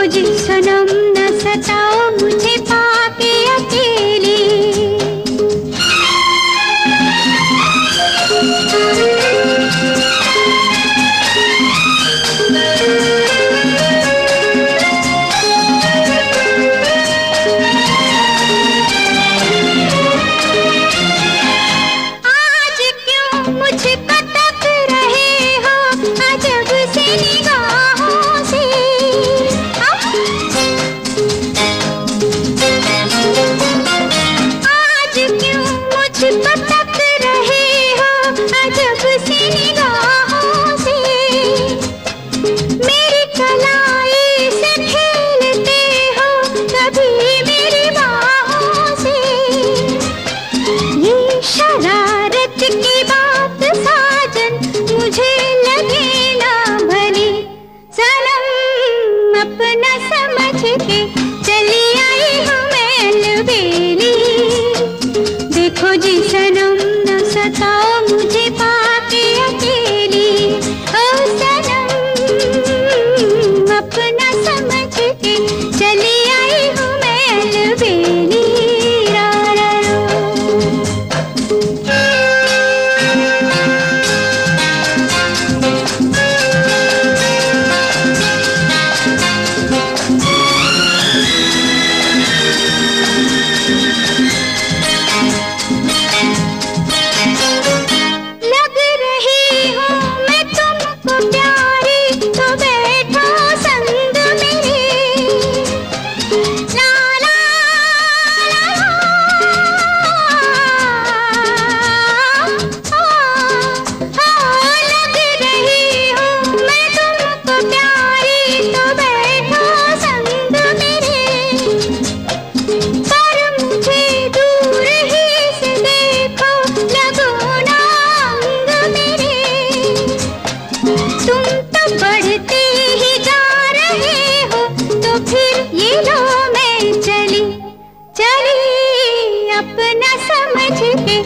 देखो जी सनम न सताओ मुझे पाके अकेली। आज क्यों मुझको चली आई हम बेली देखो जी सर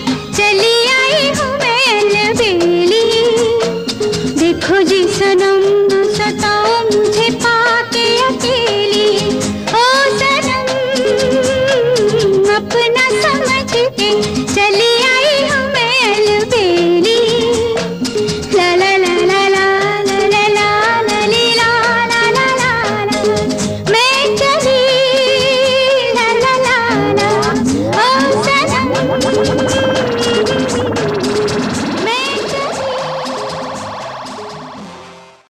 you.